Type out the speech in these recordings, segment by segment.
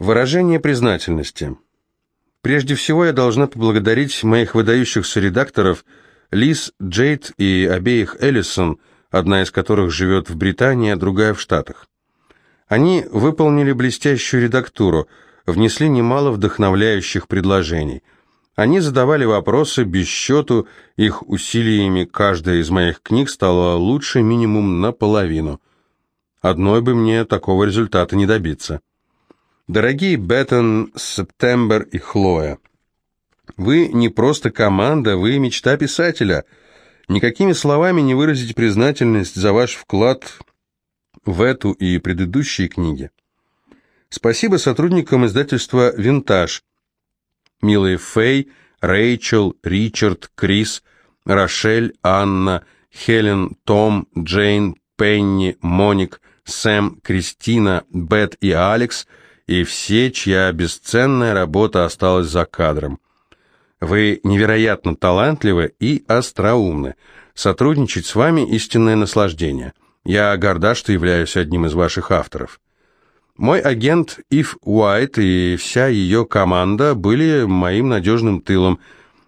Выражение признательности. Прежде всего я должна поблагодарить моих выдающихся редакторов Лиз, Джейд и обеих Эллисон, одна из которых живет в Британии, а другая в Штатах. Они выполнили блестящую редактуру, внесли немало вдохновляющих предложений. Они задавали вопросы без счету, их усилиями каждая из моих книг стала лучше минимум наполовину. Одной бы мне такого результата не добиться. Дорогие Беттон, Септембер и Хлоя, вы не просто команда, вы мечта писателя. Никакими словами не выразить признательность за ваш вклад в эту и предыдущие книги. Спасибо сотрудникам издательства «Винтаж», милые Фэй, Рэйчел, Ричард, Крис, Рошель, Анна, Хелен, Том, Джейн, Пенни, Моник, Сэм, Кристина, Бет и Алекс – и все, чья бесценная работа осталась за кадром. Вы невероятно талантливы и остроумны. Сотрудничать с вами истинное наслаждение. Я горда, что являюсь одним из ваших авторов. Мой агент Ив Уайт и вся ее команда были моим надежным тылом.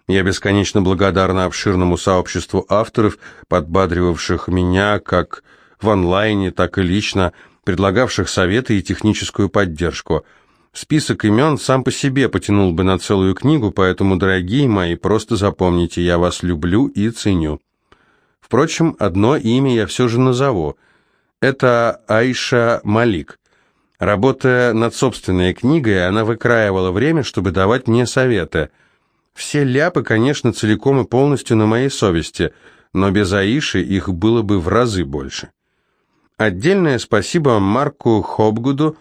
Я бесконечно благодарна обширному сообществу авторов, подбадривавших меня как в онлайне, так и лично, предлагавших советы и техническую поддержку. Список имен сам по себе потянул бы на целую книгу, поэтому, дорогие мои, просто запомните, я вас люблю и ценю. Впрочем, одно имя я все же назову. Это Айша Малик. Работая над собственной книгой, она выкраивала время, чтобы давать мне советы. Все ляпы, конечно, целиком и полностью на моей совести, но без Аиши их было бы в разы больше. Отдельное спасибо Марку Хобгуду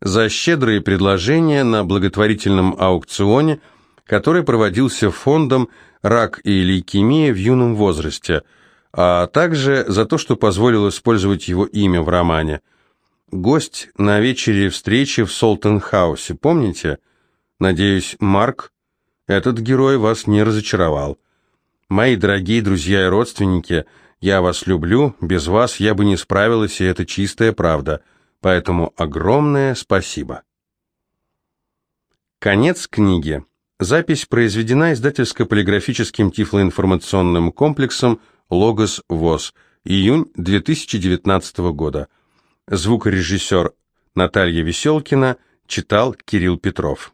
за щедрые предложения на благотворительном аукционе, который проводился фондом «Рак и лейкемия в юном возрасте», а также за то, что позволил использовать его имя в романе. Гость на вечере встречи в Солтенхаусе, помните? Надеюсь, Марк, этот герой вас не разочаровал. Мои дорогие друзья и родственники – я вас люблю, без вас я бы не справилась, и это чистая правда. Поэтому огромное спасибо. Конец книги. Запись произведена издательско-полиграфическим тифлоинформационным комплексом «Логос ВОЗ», июнь 2019 года. Звукорежиссер Наталья Веселкина читал Кирилл Петров.